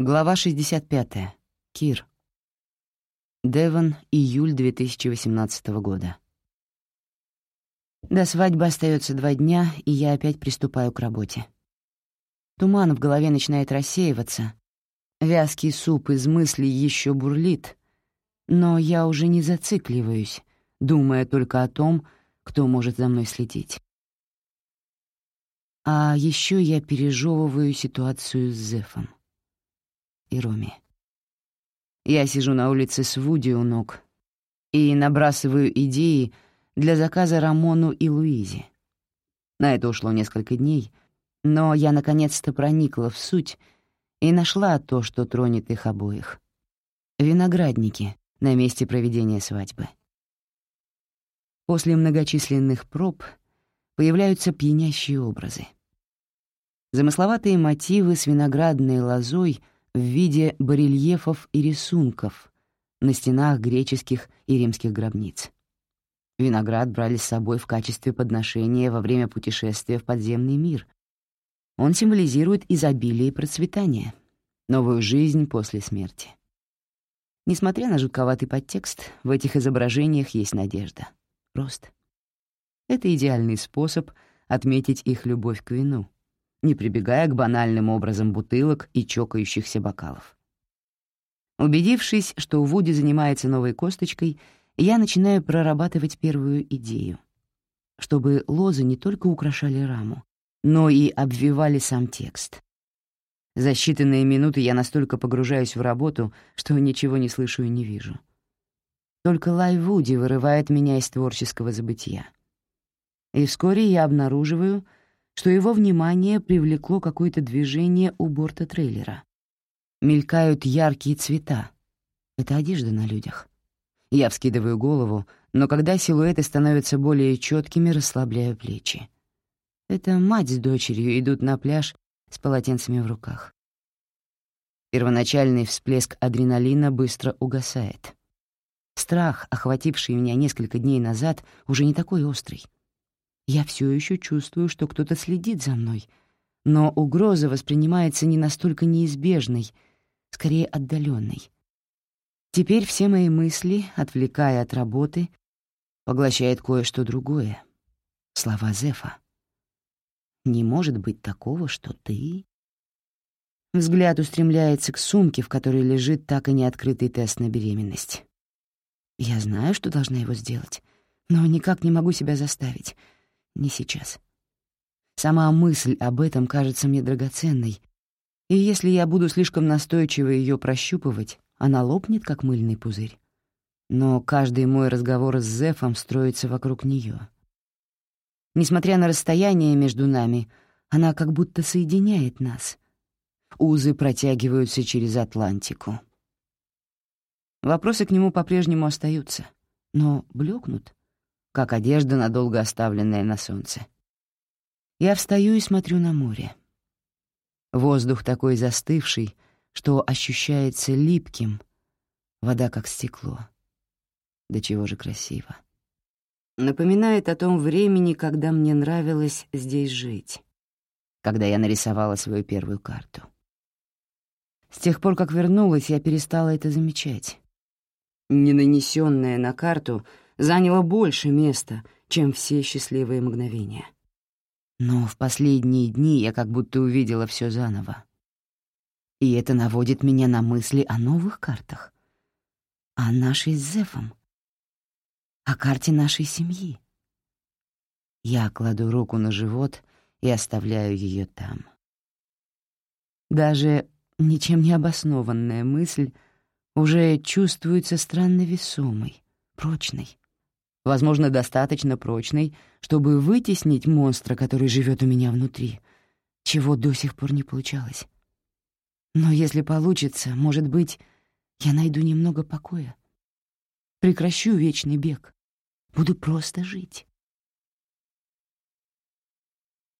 Глава 65. Кир. Девон, июль 2018 года. До свадьбы остается два дня, и я опять приступаю к работе. Туман в голове начинает рассеиваться. Вязкий суп из мыслей еще бурлит, но я уже не зацикливаюсь, думая только о том, кто может за мной следить. А еще я пережевываю ситуацию с Зефом и Роми. Я сижу на улице с Вуди у ног и набрасываю идеи для заказа Рамону и Луизе. На это ушло несколько дней, но я наконец-то проникла в суть и нашла то, что тронет их обоих. Виноградники на месте проведения свадьбы. После многочисленных проб появляются пьянящие образы. Замысловатые мотивы с виноградной лозой — в виде барельефов и рисунков на стенах греческих и римских гробниц. Виноград брали с собой в качестве подношения во время путешествия в подземный мир. Он символизирует изобилие и процветание, новую жизнь после смерти. Несмотря на жутковатый подтекст, в этих изображениях есть надежда. Рост. Это идеальный способ отметить их любовь к вину — не прибегая к банальным образам бутылок и чокающихся бокалов. Убедившись, что Вуди занимается новой косточкой, я начинаю прорабатывать первую идею, чтобы лозы не только украшали раму, но и обвивали сам текст. За считанные минуты я настолько погружаюсь в работу, что ничего не слышу и не вижу. Только лай Вуди вырывает меня из творческого забытия. И вскоре я обнаруживаю, что его внимание привлекло какое-то движение у борта трейлера. Мелькают яркие цвета. Это одежда на людях. Я вскидываю голову, но когда силуэты становятся более четкими, расслабляю плечи. Это мать с дочерью идут на пляж с полотенцами в руках. Первоначальный всплеск адреналина быстро угасает. Страх, охвативший меня несколько дней назад, уже не такой острый. Я все еще чувствую, что кто-то следит за мной, но угроза воспринимается не настолько неизбежной, скорее отдаленной. Теперь все мои мысли, отвлекая от работы, поглощает кое-что другое. Слова Зефа. «Не может быть такого, что ты...» Взгляд устремляется к сумке, в которой лежит так и неоткрытый тест на беременность. Я знаю, что должна его сделать, но никак не могу себя заставить — не сейчас. Сама мысль об этом кажется мне драгоценной, и если я буду слишком настойчиво ее прощупывать, она лопнет, как мыльный пузырь. Но каждый мой разговор с Зефом строится вокруг нее. Несмотря на расстояние между нами, она как будто соединяет нас. Узы протягиваются через Атлантику. Вопросы к нему по-прежнему остаются, но блекнут — как одежда, надолго оставленная на солнце. Я встаю и смотрю на море. Воздух такой застывший, что ощущается липким, вода как стекло. Да чего же красиво. Напоминает о том времени, когда мне нравилось здесь жить, когда я нарисовала свою первую карту. С тех пор, как вернулась, я перестала это замечать. Не нанесенная на карту — заняло больше места, чем все счастливые мгновения. Но в последние дни я как будто увидела все заново. И это наводит меня на мысли о новых картах. О нашей с Зефом. О карте нашей семьи. Я кладу руку на живот и оставляю ее там. Даже ничем не обоснованная мысль уже чувствуется странно весомой, прочной возможно, достаточно прочной, чтобы вытеснить монстра, который живет у меня внутри, чего до сих пор не получалось. Но если получится, может быть, я найду немного покоя. Прекращу вечный бег. Буду просто жить.